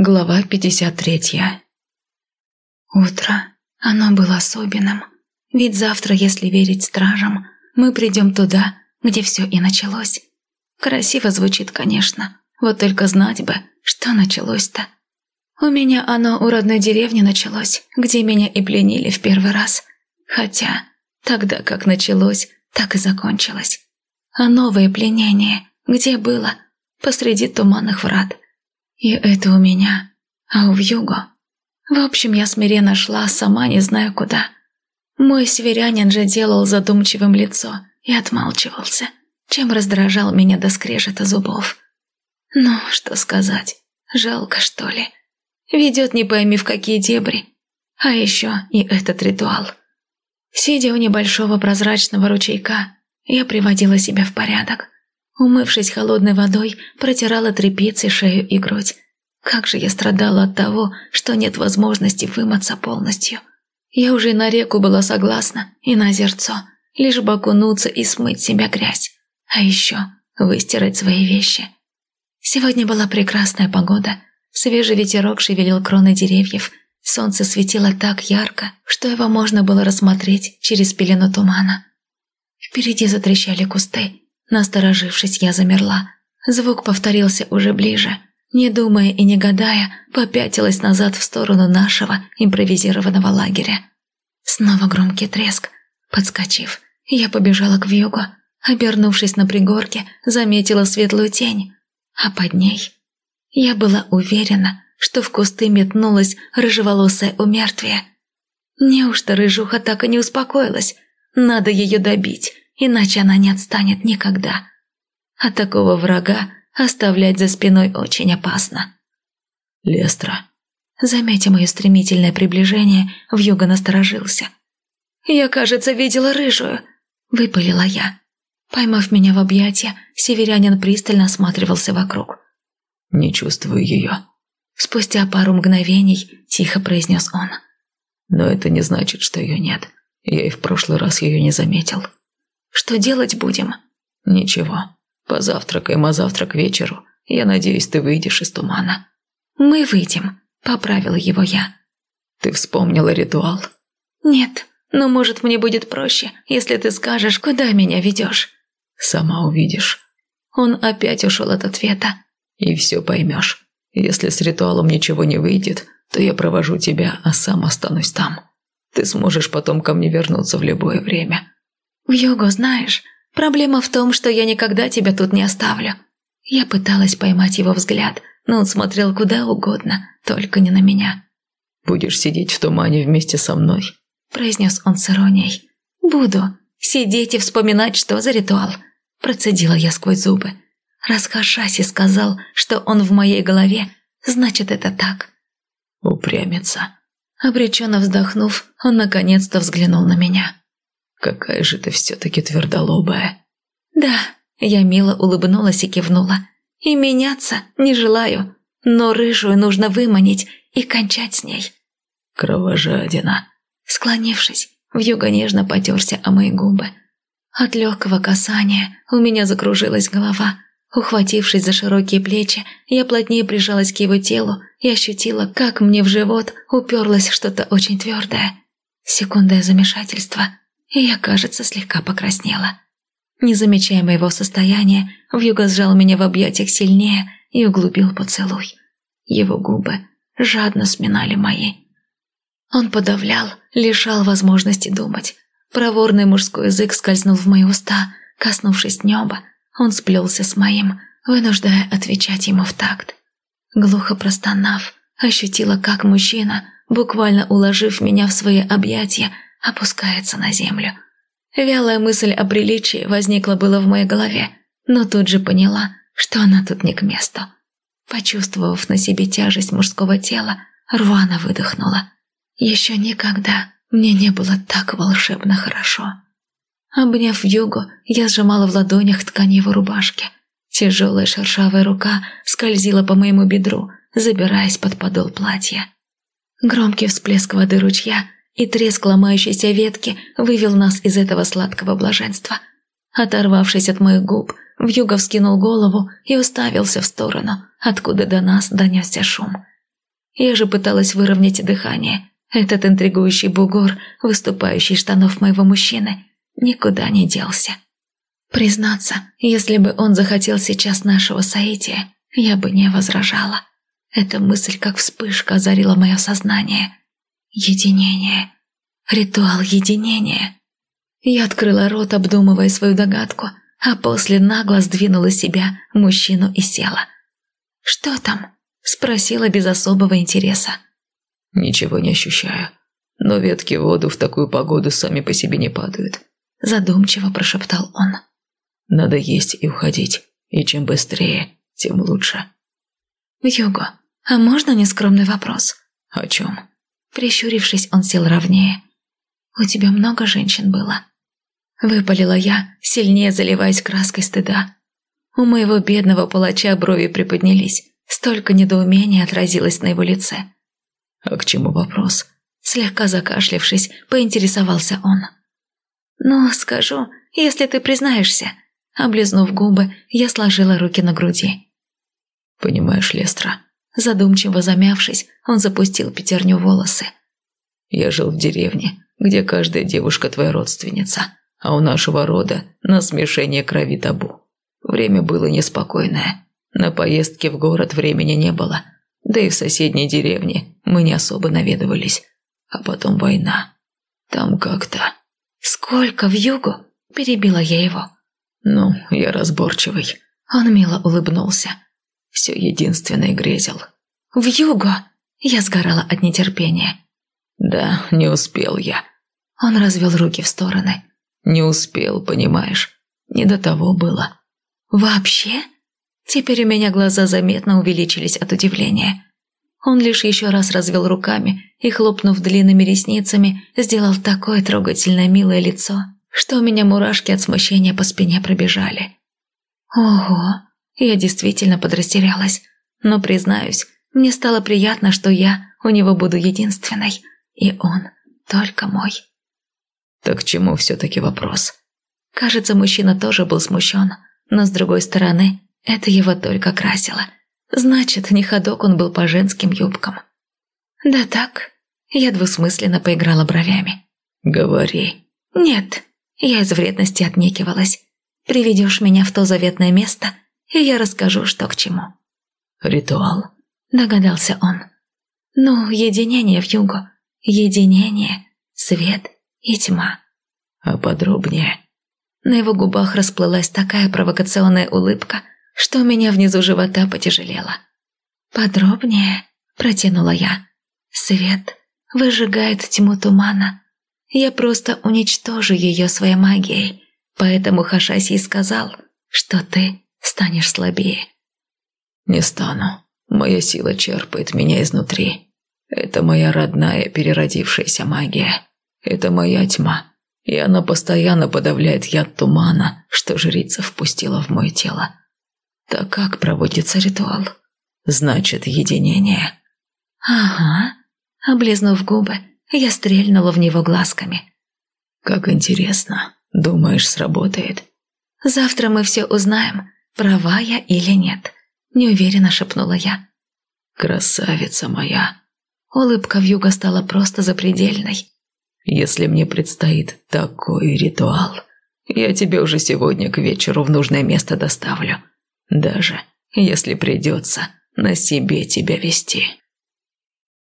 Глава 53 Утро. Оно было особенным. Ведь завтра, если верить стражам, мы придем туда, где все и началось. Красиво звучит, конечно. Вот только знать бы, что началось-то. У меня оно у родной деревни началось, где меня и пленили в первый раз. Хотя, тогда как началось, так и закончилось. А новое пленение, где было? Посреди туманных врат – и это у меня, а у Вьюго. В общем, я смиренно шла, сама не знаю куда. Мой северянин же делал задумчивым лицо и отмалчивался, чем раздражал меня до скрежета зубов. Ну, что сказать, жалко что ли. Ведет не пойми в какие дебри. А еще и этот ритуал. Сидя у небольшого прозрачного ручейка, я приводила себя в порядок. Умывшись холодной водой, протирала тряпицей шею и грудь. Как же я страдала от того, что нет возможности вымыться полностью. Я уже и на реку была согласна, и на озерцо, лишь бы окунуться и смыть себя грязь. А еще выстирать свои вещи. Сегодня была прекрасная погода. Свежий ветерок шевелил кроны деревьев. Солнце светило так ярко, что его можно было рассмотреть через пелену тумана. Впереди затрещали кусты, Насторожившись, я замерла. Звук повторился уже ближе. Не думая и не гадая, попятилась назад в сторону нашего импровизированного лагеря. Снова громкий треск. Подскочив, я побежала к вьюгу. Обернувшись на пригорке, заметила светлую тень. А под ней... Я была уверена, что в кусты метнулась рыжеволосая умертвие. Неужто рыжуха так и не успокоилась? Надо ее добить иначе она не отстанет никогда. А такого врага оставлять за спиной очень опасно. Лестра. Заметив мое стремительное приближение, вьюга насторожился. «Я, кажется, видела рыжую», — выпалила я. Поймав меня в объятия, северянин пристально осматривался вокруг. «Не чувствую ее». Спустя пару мгновений тихо произнес он. «Но это не значит, что ее нет. Я и в прошлый раз ее не заметил». Что делать будем?» «Ничего. Позавтракаем, а завтра к вечеру. Я надеюсь, ты выйдешь из тумана». «Мы выйдем», — поправила его я. «Ты вспомнила ритуал?» «Нет, но, может, мне будет проще, если ты скажешь, куда меня ведешь». «Сама увидишь». Он опять ушел от ответа. «И все поймешь. Если с ритуалом ничего не выйдет, то я провожу тебя, а сам останусь там. Ты сможешь потом ко мне вернуться в любое время. В йогу знаешь, проблема в том, что я никогда тебя тут не оставлю». Я пыталась поймать его взгляд, но он смотрел куда угодно, только не на меня. «Будешь сидеть в тумане вместе со мной?» – произнес он с иронией. «Буду. Сидеть и вспоминать, что за ритуал?» – процедила я сквозь зубы. Раз Хашаси сказал, что он в моей голове, значит, это так. «Упрямится». Обреченно вздохнув, он наконец-то взглянул на меня. Какая же ты все-таки твердолобая. Да, я мило улыбнулась и кивнула. И меняться не желаю, но рыжую нужно выманить и кончать с ней. Кровожадина. Склонившись, вьюга нежно потерся о мои губы. От легкого касания у меня закружилась голова. Ухватившись за широкие плечи, я плотнее прижалась к его телу и ощутила, как мне в живот уперлось что-то очень твердое. Секундное замешательство, и я, кажется, слегка покраснела. Не замечая моего состояния, Вьюга сжал меня в объятиях сильнее и углубил поцелуй. Его губы жадно сминали мои. Он подавлял, лишал возможности думать. Проворный мужской язык скользнул в мои уста, коснувшись неба, он сплелся с моим, вынуждая отвечать ему в такт. Глухо простонав, ощутила, как мужчина, буквально уложив меня в свои объятия, опускается на землю. Вялая мысль о приличии возникла было в моей голове, но тут же поняла, что она тут не к месту. Почувствовав на себе тяжесть мужского тела, рвано выдохнула. Еще никогда мне не было так волшебно хорошо. Обняв югу, я сжимала в ладонях ткань его рубашки. Тяжелая шершавая рука скользила по моему бедру, забираясь под подол платья. Громкий всплеск воды ручья и треск ломающейся ветки вывел нас из этого сладкого блаженства. Оторвавшись от моих губ, Вьюга вскинул голову и уставился в сторону, откуда до нас донесся шум. Я же пыталась выровнять дыхание. Этот интригующий бугор, выступающий штанов моего мужчины, никуда не делся. Признаться, если бы он захотел сейчас нашего соития, я бы не возражала. Эта мысль, как вспышка, озарила мое сознание. Единение. Ритуал единения. Я открыла рот, обдумывая свою догадку, а после нагло сдвинула себя мужчину и села. «Что там?» – спросила без особого интереса. «Ничего не ощущаю. Но ветки в воду в такую погоду сами по себе не падают», – задумчиво прошептал он. «Надо есть и уходить. И чем быстрее, тем лучше». «Юго, а можно нескромный вопрос?» «О чем?» Прищурившись, он сел ровнее. «У тебя много женщин было?» Выпалила я, сильнее заливаясь краской стыда. У моего бедного палача брови приподнялись. Столько недоумения отразилось на его лице. «А к чему вопрос?» Слегка закашлявшись, поинтересовался он. «Ну, скажу, если ты признаешься». Облизнув губы, я сложила руки на груди. «Понимаешь, Лестра?» Задумчиво замявшись, он запустил пятерню волосы. «Я жил в деревне, где каждая девушка твоя родственница а у нашего рода на смешение крови табу. Время было неспокойное. На поездки в город времени не было, да и в соседней деревне мы не особо наведывались. А потом война. Там как-то... «Сколько в югу?» – перебила я его. «Ну, я разборчивый». Он мило улыбнулся. Все единственное грезил. «В югу?» Я сгорала от нетерпения. «Да, не успел я». Он развел руки в стороны. Не успел, понимаешь. Не до того было. Вообще? Теперь у меня глаза заметно увеличились от удивления. Он лишь еще раз развел руками и, хлопнув длинными ресницами, сделал такое трогательное милое лицо, что у меня мурашки от смущения по спине пробежали. Ого, я действительно подрастерялась, но, признаюсь, мне стало приятно, что я у него буду единственной, и он только мой. Так к чему все-таки вопрос? Кажется, мужчина тоже был смущен, но с другой стороны, это его только красило. Значит, не ходок он был по женским юбкам. Да так, я двусмысленно поиграла бровями. Говори. Нет, я из вредности отнекивалась. Приведешь меня в то заветное место, и я расскажу, что к чему. Ритуал. Догадался он. Ну, единение в югу. Единение, свет и тьма. А подробнее? На его губах расплылась такая провокационная улыбка, что у меня внизу живота потяжелело. «Подробнее?» – протянула я. «Свет выжигает тьму тумана. Я просто уничтожу ее своей магией, поэтому Хашасий сказал, что ты станешь слабее». «Не стану. Моя сила черпает меня изнутри. Это моя родная переродившаяся магия. Это моя тьма, и она постоянно подавляет яд тумана, что жрица впустила в мое тело. Так как проводится ритуал? Значит, единение. Ага. Облизнув губы, я стрельнула в него глазками. Как интересно. Думаешь, сработает? Завтра мы все узнаем, права я или нет. Неуверенно шепнула я. Красавица моя. Улыбка в юга стала просто запредельной. Если мне предстоит такой ритуал, я тебе уже сегодня к вечеру в нужное место доставлю. Даже если придется на себе тебя вести».